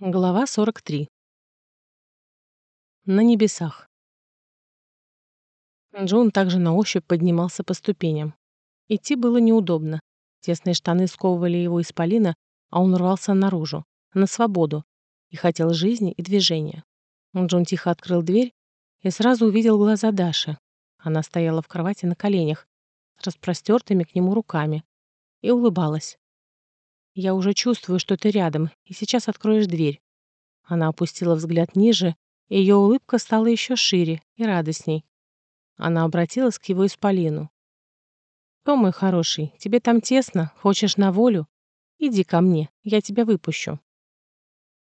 Глава 43. На небесах. Джон также на ощупь поднимался по ступеням. Идти было неудобно. Тесные штаны сковывали его из полина, а он рвался наружу, на свободу, и хотел жизни и движения. Джон тихо открыл дверь и сразу увидел глаза Даши. Она стояла в кровати на коленях, с распростертыми к нему руками, и улыбалась. Я уже чувствую, что ты рядом, и сейчас откроешь дверь». Она опустила взгляд ниже, и ее улыбка стала еще шире и радостней. Она обратилась к его исполину. «Кто мой хороший, тебе там тесно? Хочешь на волю? Иди ко мне, я тебя выпущу».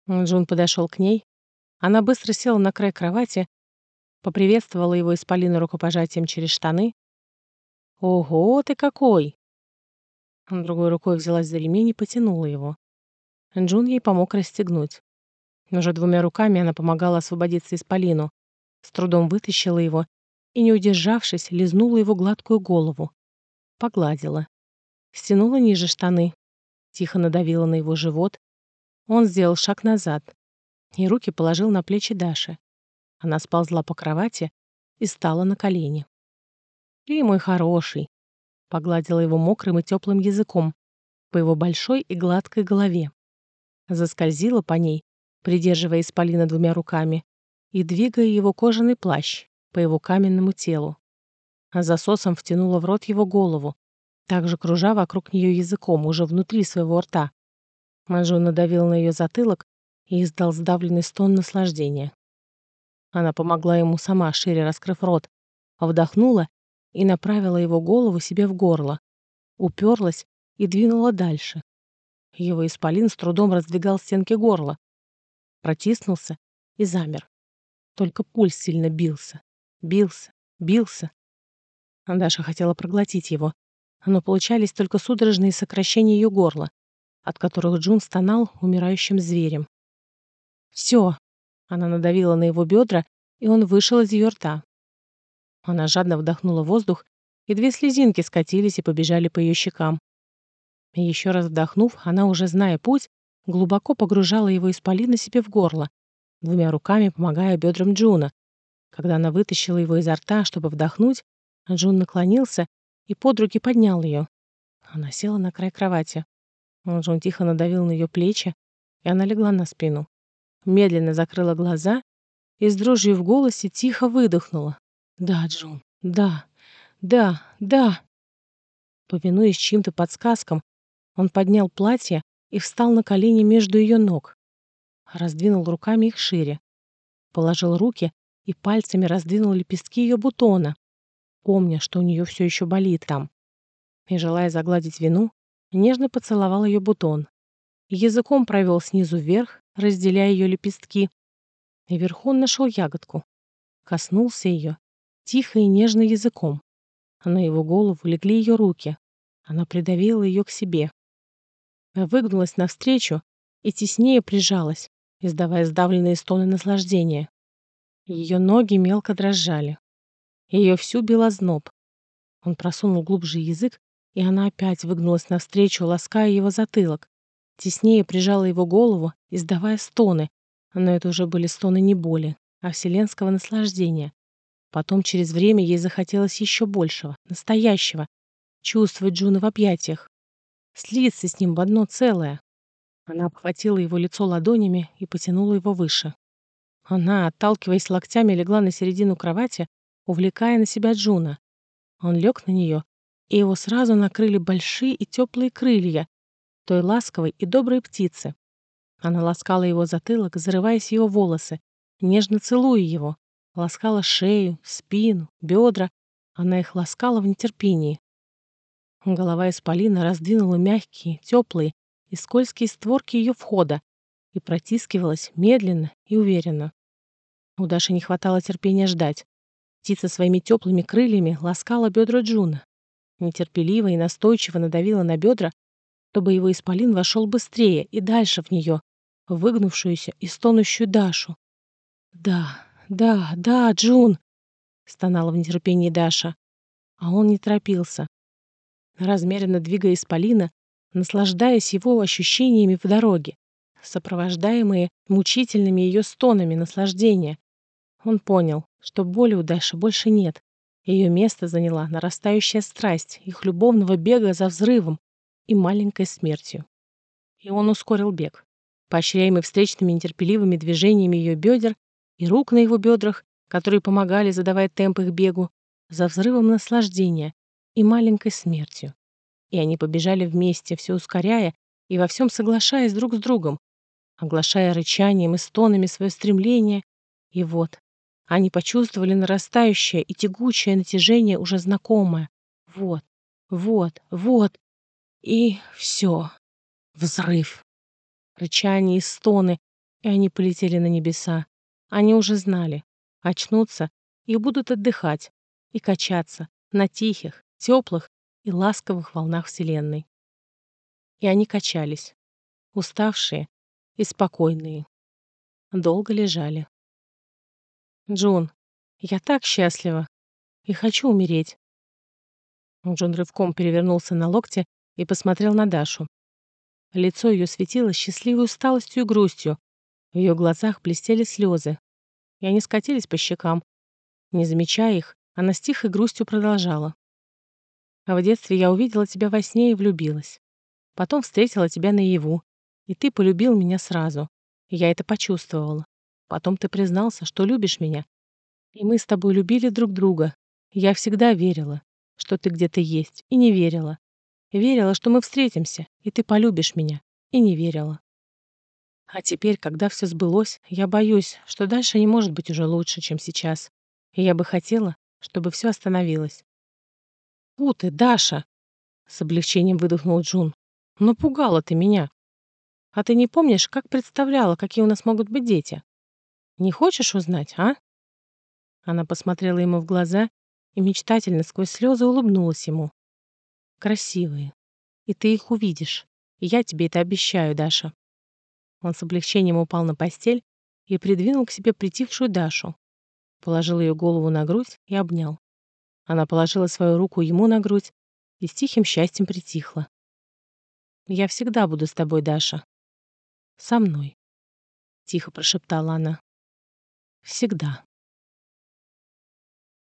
Джун подошел к ней. Она быстро села на край кровати, поприветствовала его исполину рукопожатием через штаны. «Ого, ты какой!» Другой рукой взялась за ремень и потянула его. Джун ей помог расстегнуть. Уже двумя руками она помогала освободиться из Полину, с трудом вытащила его и, не удержавшись, лизнула его гладкую голову. Погладила. Стянула ниже штаны. Тихо надавила на его живот. Он сделал шаг назад и руки положил на плечи Даши. Она сползла по кровати и стала на колени. «Ты мой хороший», Погладила его мокрым и теплым языком по его большой и гладкой голове. Заскользила по ней, придерживая исполина двумя руками и двигая его кожаный плащ по его каменному телу. А засосом втянула в рот его голову, также кружа вокруг нее языком, уже внутри своего рта. Манжу надавил на ее затылок и издал сдавленный стон наслаждения. Она помогла ему сама, шире раскрыв рот, вдохнула и направила его голову себе в горло, уперлась и двинула дальше. Его исполин с трудом раздвигал стенки горла, протиснулся и замер. Только пульс сильно бился, бился, бился. Даша хотела проглотить его, но получались только судорожные сокращения ее горла, от которых Джун стонал умирающим зверем. «Все!» — она надавила на его бедра, и он вышел из ее рта. Она жадно вдохнула воздух, и две слезинки скатились и побежали по ее щекам. еще раз вдохнув, она, уже зная путь, глубоко погружала его исполина себе в горло, двумя руками помогая бедрам Джуна. Когда она вытащила его изо рта, чтобы вдохнуть, Джун наклонился и под руки поднял ее. Она села на край кровати. Джун тихо надавил на ее плечи, и она легла на спину. Медленно закрыла глаза и с дрожью в голосе тихо выдохнула. Да, Джун, да, да, да. Повинуясь чьим-то подсказкам, он поднял платье и встал на колени между ее ног. Раздвинул руками их шире. Положил руки и пальцами раздвинул лепестки ее бутона, помня, что у нее все еще болит там. И, желая загладить вину, нежно поцеловал ее бутон. Языком провел снизу вверх, разделяя ее лепестки. И вверху он нашел ягодку. Коснулся ее тихо и нежно языком. На его голову легли ее руки. Она придавила ее к себе. Выгнулась навстречу и теснее прижалась, издавая сдавленные стоны наслаждения. Ее ноги мелко дрожали. Ее всю бил зноб. Он просунул глубже язык, и она опять выгнулась навстречу, лаская его затылок. Теснее прижала его голову, издавая стоны, но это уже были стоны не боли, а вселенского наслаждения, Потом через время ей захотелось еще большего, настоящего, чувствовать Джуна в объятиях, слиться с ним в одно целое. Она обхватила его лицо ладонями и потянула его выше. Она, отталкиваясь локтями, легла на середину кровати, увлекая на себя Джуна. Он лег на нее, и его сразу накрыли большие и теплые крылья той ласковой и доброй птицы. Она ласкала его затылок, зарываясь в его волосы, нежно целуя его, Ласкала шею, спину, бедра. Она их ласкала в нетерпении. Голова Исполина раздвинула мягкие, теплые и скользкие створки ее входа и протискивалась медленно и уверенно. У Даши не хватало терпения ждать. Птица своими теплыми крыльями ласкала бедра Джуна. Нетерпеливо и настойчиво надавила на бедра, чтобы его исполин вошел быстрее и дальше в нее, выгнувшуюся и стонущую Дашу. Да, да, да, Джун!» — стонала в нетерпении Даша. А он не торопился. Размеренно двигая исполина, наслаждаясь его ощущениями в дороге, сопровождаемые мучительными ее стонами наслаждения. Он понял, что боли у Даши больше нет. Ее место заняла нарастающая страсть их любовного бега за взрывом и маленькой смертью. И он ускорил бег, поощряемый встречными нетерпеливыми движениями ее бедер и рук на его бедрах, которые помогали задавать темп их бегу, за взрывом наслаждения и маленькой смертью. И они побежали вместе, все ускоряя и во всем соглашаясь друг с другом, оглашая рычанием и стонами свое стремление. И вот, они почувствовали нарастающее и тягучее натяжение, уже знакомое. Вот, вот, вот. И все. Взрыв. Рычание и стоны, и они полетели на небеса. Они уже знали. Очнутся и будут отдыхать и качаться на тихих, теплых и ласковых волнах Вселенной. И они качались, уставшие и спокойные. Долго лежали. Джун, я так счастлива и хочу умереть. Джун рывком перевернулся на локте и посмотрел на Дашу. Лицо ее светилось счастливой усталостью и грустью. В ее глазах блестели слезы, и они скатились по щекам. Не замечая их, она с тихой грустью продолжала. «А в детстве я увидела тебя во сне и влюбилась. Потом встретила тебя наяву, и ты полюбил меня сразу. Я это почувствовала. Потом ты признался, что любишь меня. И мы с тобой любили друг друга. Я всегда верила, что ты где-то есть, и не верила. Верила, что мы встретимся, и ты полюбишь меня, и не верила. А теперь, когда все сбылось, я боюсь, что дальше не может быть уже лучше, чем сейчас. И я бы хотела, чтобы все остановилось. «Фу ты, Даша!» — с облегчением выдохнул Джун. «Напугала ты меня. А ты не помнишь, как представляла, какие у нас могут быть дети? Не хочешь узнать, а?» Она посмотрела ему в глаза и мечтательно сквозь слезы улыбнулась ему. «Красивые. И ты их увидишь. Я тебе это обещаю, Даша». Он с облегчением упал на постель и придвинул к себе притихшую Дашу, положил ее голову на грудь и обнял. Она положила свою руку ему на грудь и с тихим счастьем притихла. «Я всегда буду с тобой, Даша. Со мной», — тихо прошептала она. «Всегда».